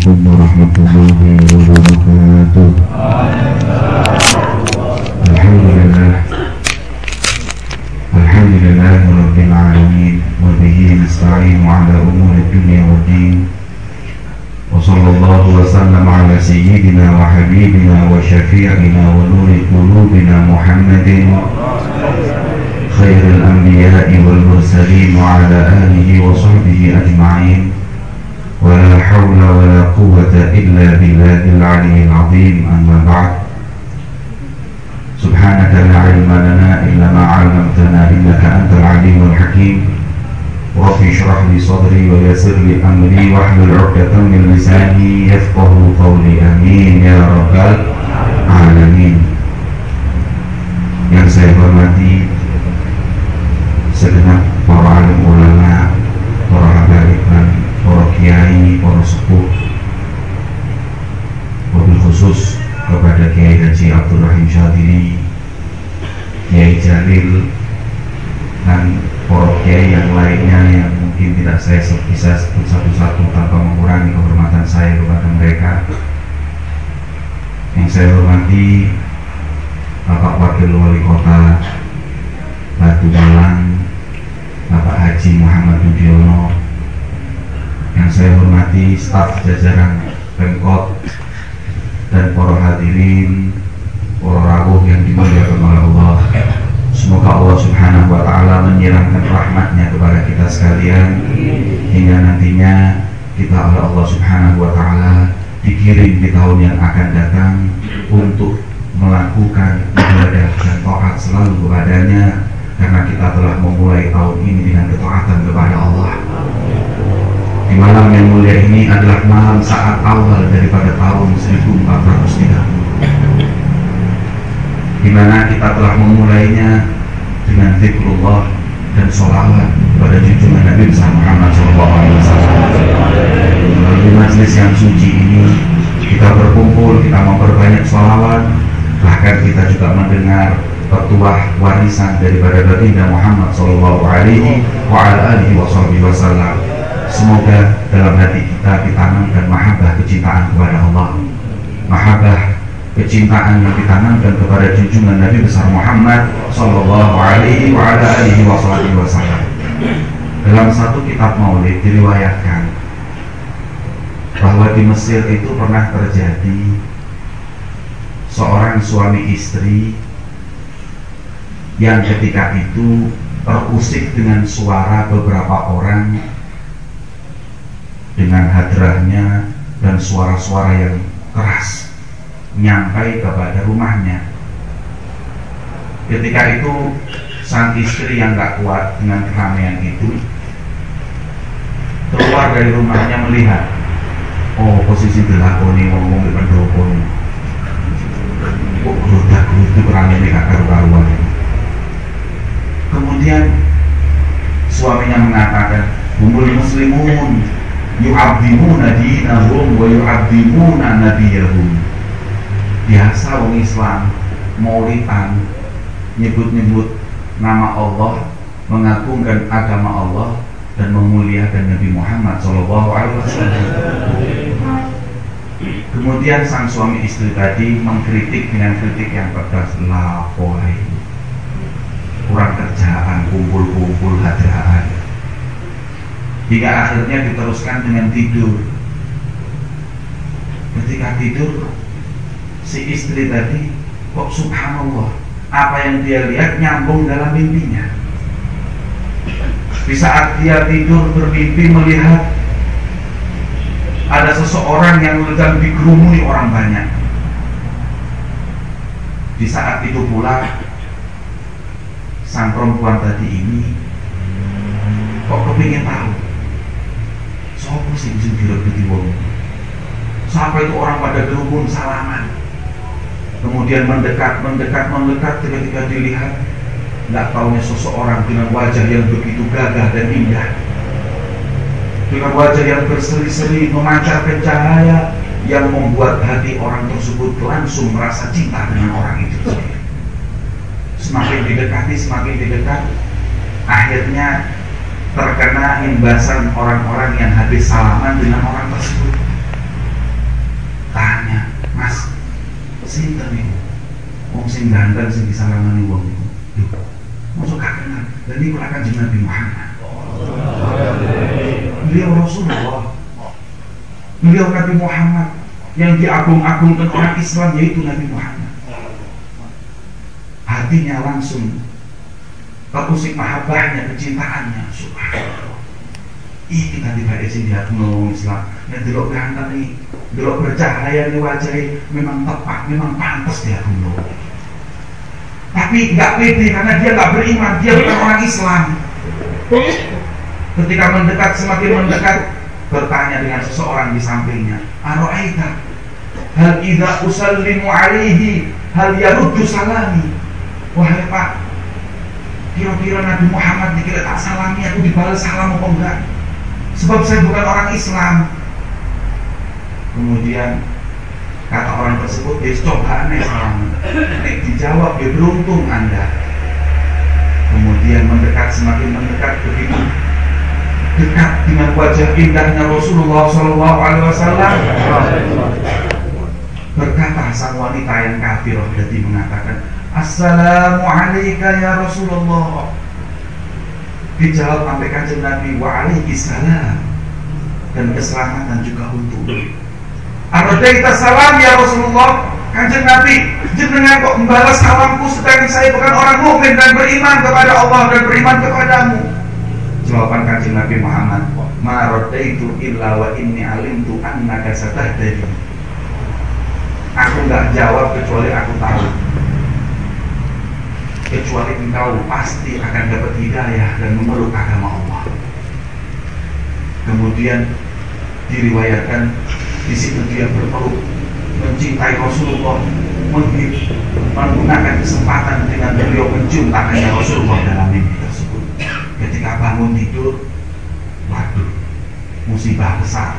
عليكم ورحمة الله وبركاته. الحمد لله. الحمد لله رب العالمين وبه نستعين على أمور الدنيا والدين. وصلى الله وسلم على سيدنا وحبيبنا وشفيعنا ونور قلوبنا محمد. خير الأنبياء والمرسلين وعلى آله وصحبه أجمعين. ولا حول ولا قوة إلا بالله العلي العظيم. أما بعد سبحانك لا علم لنا إلا ما علمتنا إنك أنت العليم الحكيم. ربي اشرح لي صدري ويسر لي أمري واحلل عقدة من لساني يفقه قولي. آمين يا رب العالمين. Yang saya hormati segenap para alim para sepuh. Mobil khusus kepada Kiai Haji Abdul Rahim Syadili Kiai Jalil dan para kiai yang lainnya yang mungkin tidak saya bisa sebut satu-satu tanpa mengurangi kehormatan saya kepada mereka. Yang saya hormati Bapak Wakil Wali Kota Batu Malang Bapak Haji Muhammad Budiono yang saya hormati staf jajaran Pemkot dan para hadirin para rawuh yang dimuliakan oleh Allah. Semoga Allah subhanahu wa ta'ala menyiramkan rahmatnya kepada kita sekalian hingga nantinya kita oleh Allah subhanahu wa ta'ala dikirim di tahun yang akan datang untuk melakukan ibadah dan taat selalu kepadanya karena kita telah memulai tahun ini dengan di malam yang mulia ini adalah malam saat awal daripada tahun 1430 di mana kita telah memulainya dengan zikrullah dan sholawat pada junjungan Nabi Muhammad SAW. Melalui majlis yang suci ini kita berkumpul, kita memperbanyak sholawat, bahkan kita juga mendengar petuah warisan daripada baginda Muhammad Sallallahu Alaihi Wasallam. Semoga dalam hati kita ditanamkan mahabbah kecintaan kepada Allah, mahabbah kecintaan yang ditanamkan kepada junjungan Nabi besar Muhammad Sallallahu Alaihi Wasallam. Dalam satu kitab Maulid diriwayatkan bahwa di Mesir itu pernah terjadi seorang suami istri yang ketika itu terusik dengan suara beberapa orang dengan hadrahnya dan suara-suara yang keras nyampai kepada rumahnya. Ketika itu sang istri yang gak kuat dengan keramaian itu keluar dari rumahnya melihat oh posisi dilakoni ngomong di pendopo kok gerudak gerudak keramaian gak karu-karuan kemudian suaminya mengatakan humul muslimun yu'abbimuna dinahum wa yu'abbimuna nabiyahum biasa orang Islam maulidan nyebut-nyebut nama Allah mengagungkan agama Allah dan memuliakan Nabi Muhammad Shallallahu Alaihi Wasallam. Kemudian sang suami istri tadi mengkritik dengan kritik yang pedas lah, Hingga akhirnya diteruskan dengan tidur. Ketika tidur, si istri tadi kok subhanallah, apa yang dia lihat nyambung dalam mimpinya. Di saat dia tidur bermimpi melihat ada seseorang yang sedang digerumuni orang banyak. Di saat itu pula sang perempuan tadi ini kok kepingin tahu siapa sih bisa direbut wong sampai itu orang pada gerumun salaman? Kemudian mendekat mendekat mendekat ketika dilihat nggak tahunya seseorang dengan wajah yang begitu gagah dan indah. Dengan wajah yang berseri-seri memancarkan cahaya yang membuat hati orang tersebut langsung merasa cinta dengan orang itu semakin didekati semakin didekat akhirnya terkena imbasan orang-orang yang habis salaman dengan orang tersebut. Tanya mas si niku wong sing ganteng sing disalamani wong itu, lho masuk kakenan dan niku lak kanjeng Nabi Muhammad. Beliau Rasulullah. Beliau Nabi Muhammad yang diagung-agungkan orang Islam yaitu Nabi Muhammad. Hatinya langsung terusik mahabbahnya, kecintaannya. Subhanallah. Ih kita tiba di hati nolong Islam. Yang delok ganteng nih, delok bercahaya di wajah memang tepat, memang pantas dia dulu. Tapi nggak pede karena dia nggak beriman, dia bukan orang Islam. Ketika mendekat semakin mendekat bertanya dengan seseorang di sampingnya, Aro'aita hal idza usallimu alaihi hal yaruddu salami. Wahai Pak, kira-kira Nabi Muhammad dikira tak salami aku dibalas salam apa enggak? Sebab saya bukan orang Islam. Kemudian kata orang tersebut, dia coba aneh. Nek dijawab, dia beruntung Anda. Kemudian mendekat semakin mendekat begitu dekat dengan wajah indahnya Rasulullah Shallallahu Alaihi Wasallam berkata sang wanita yang kafir jadi mengatakan Assalamualaikum ya Rasulullah. Dijawab sampai kanjeng Nabi wa salam dan keselamatan juga untuk. Kita salam ya Rasulullah. Kanjeng Nabi jenengan kok membalas salamku sedang saya bukan orang mukmin dan beriman kepada Allah dan beriman kepadamu? Jawaban kanjeng Nabi Muhammad ma itu illa wa inni alimtu annaka satahdadi aku nggak jawab kecuali aku tahu kecuali engkau pasti akan dapat hidayah dan memeluk agama Allah. Kemudian diriwayatkan di situ dia berpeluk mencintai Rasulullah menggunakan kesempatan dengan beliau mencium tangannya Rasulullah dalam mimpi tersebut. Ketika bangun tidur waduh musibah besar.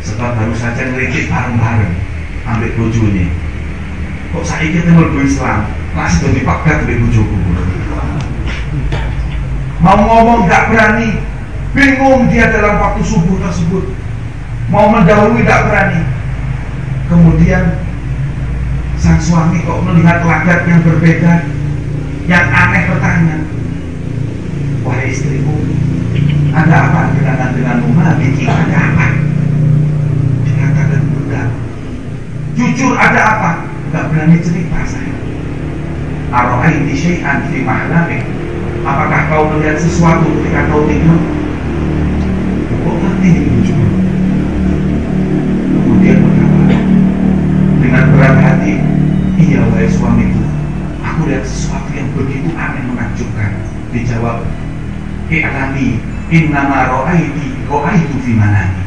Sebab baru saja ngericik bareng-bareng ambil bojone kok saya kita mau Islam? Masih jadi pakat di bujuku mau ngomong gak berani bingung dia dalam waktu subuh tersebut. Mau mendahului gak berani. Kemudian sang suami kok melihat lagat yang berbeda yang aneh bertanya wahai istriku ada apa dengan denganmu Nabi ada apa dikatakan enggak jujur ada apa enggak berani cerita saya Aro'aiti syai'an fi mahlamik Apakah kau melihat sesuatu ketika kau tidur? Kok ini Kemudian berkata Dengan berat hati Iya wahai suamiku Aku lihat sesuatu yang begitu aneh menakjubkan. Dijawab I'lami innama ro'aiti ro'aitu fi manani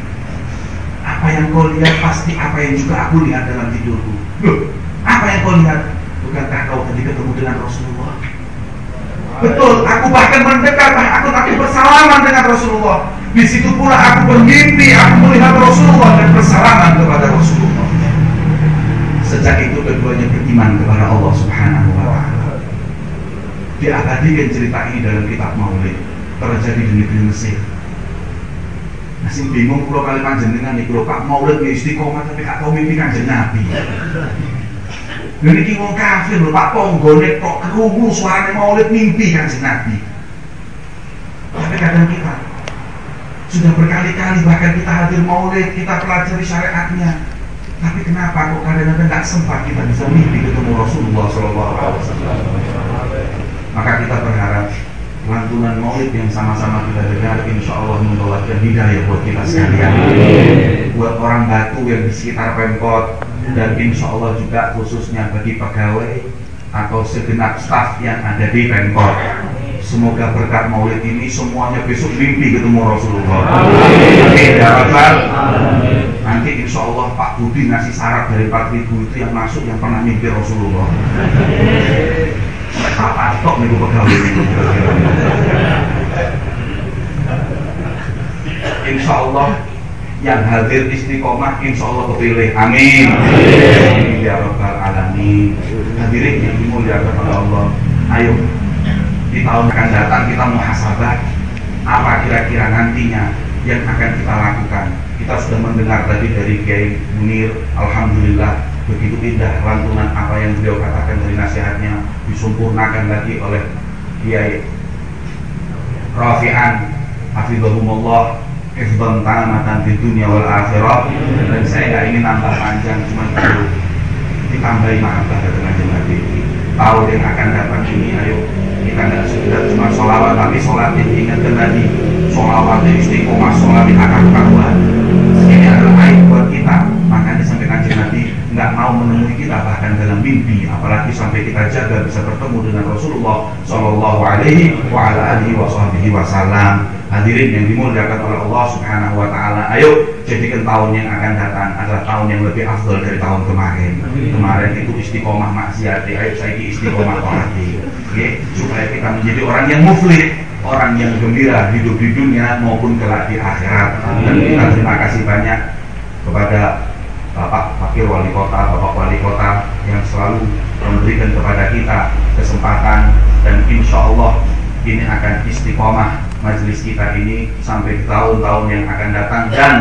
apa yang kau lihat pasti apa yang juga aku lihat dalam tidurku. Loh, apa yang kau lihat? Bukankah kau tadi ketemu dengan Rasulullah betul. Aku bahkan mendekat aku aku bersalaman dengan Rasulullah. Di situ pula aku bermimpi aku melihat Rasulullah dan bersalaman kepada Rasulullah. Sejak itu keduanya beriman kepada Allah Subhanahu wa taala. Diabadikan cerita ini dalam kitab Maulid terjadi di negeri Mesir. Masih bingung kalau kali panjenengan nih kalau Pak Maulid ya istiqomah tapi gak tahu mimpi kanjeng Nabi Ini wong kafir lho Pak Ponggone kok kerungu suaranya Maulid mimpi kanjeng Nabi. Tapi kadang kita sudah berkali-kali bahkan kita hadir Maulid kita pelajari syariatnya. Tapi kenapa kok kadang-kadang nggak sempat kita bisa mimpi ketemu Rasulullah SAW maka kita berharap lantunan maulid yang sama-sama kita dengar insya Allah membawakan hidayah buat kita sekalian. Buat orang batu yang di sekitar Pemkot. Dan insya Allah juga khususnya bagi pegawai atau segenap staf yang ada di Pemkot. Semoga berkat maulid ini semuanya besok mimpi ketemu Rasulullah. Amin. Ya nanti insya Allah Pak Budi ngasih syarat dari 4000 itu yang masuk yang pernah mimpi Rasulullah. Apa tok nih pegawai Insya Allah yang hadir istiqomah insya Allah kepilih. Amin. Amin ya rabbal alamin. Hadirin yang dimuliakan oleh Allah ayo. Di tahun akan datang kita muhasabah apa kira-kira nantinya yang akan kita lakukan. Kita sudah mendengar tadi dari Kiai Munir Alhamdulillah begitu indah lantunan apa yang beliau katakan dari nasihatnya disempurnakan lagi oleh Kiai Rafi'an Hafizahumullah Hifzan tamatan di dunia wal akhirah Dan saya nggak ingin nambah panjang Cuma perlu ditambahi mahabbah dengan Nabi. Tahun yang akan datang ini ayo. Kita nggak sekedar cuma sholawat tapi sholat yang diingatkan tadi. Sholawat yang istiqomah sholat yang akan karuan. Ini adalah aib buat kita. Makanya sampai kanjeng Nabi nggak mau menemui kita bahkan dalam mimpi. Apalagi sampai kita jaga bisa bertemu dengan Rasulullah Shallallahu Alaihi wa Wasallam hadirin yang dimuliakan oleh Allah Subhanahu Wa Taala. Ayo jadikan tahun yang akan datang adalah tahun yang lebih afdol dari tahun kemarin. Kemarin itu istiqomah maksiat. Ayo saya istiqomah taati supaya kita menjadi orang yang muflih orang yang gembira hidup di dunia maupun kelak di akhirat. Dan kita terima kasih banyak kepada Bapak Wakil Wali Kota, Bapak Wali Kota yang selalu memberikan kepada kita kesempatan dan insya Allah ini akan istiqomah majelis kita ini sampai tahun-tahun yang akan datang dan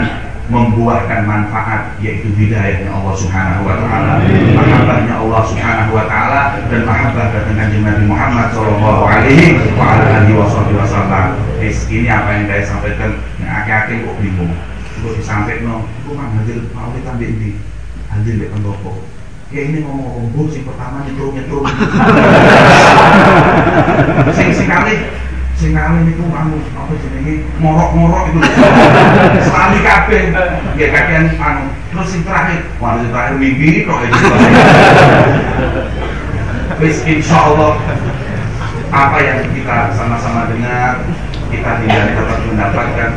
membuahkan manfaat yaitu hidayahnya Allah Subhanahu wa taala, mahabbahnya Allah Subhanahu wa taala dan mahabbah kanjeng Nabi Muhammad sallallahu alaihi wa alihi wasallam. Ini apa yang saya sampaikan yang akhir-akhir kok bingung. Kok disampaikan, kok hadir mau kita di hadir di pendopo. Ya ini ngomong ngomong sing pertama nyetrum nyetrum. sing sekali sing ngalim itu anu apa jenenge? Morok-morok itu selalu kabeh. Ya kakean anu. Terus sing terakhir. Wah sing terakhir mimpi kok itu wis insyaallah apa yang kita sama-sama dengar kita tidak dapat mendapatkan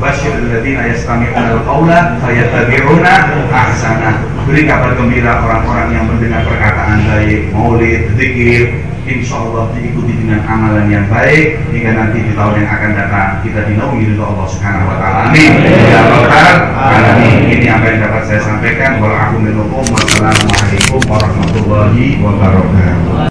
Bashir alladzina yastami'una al-qawla fayattabi'una ahsana. Beri kabar gembira orang-orang yang mendengar perkataan baik, maulid, zikir, insya Allah diikuti dengan amalan yang baik hingga nanti di tahun yang akan datang kita dinaungi oleh Allah Subhanahu wa taala. Amin. Ya Rabbal alamin. Ini apa yang dapat saya sampaikan. Wassalamualaikum warahmatullahi wabarakatuh.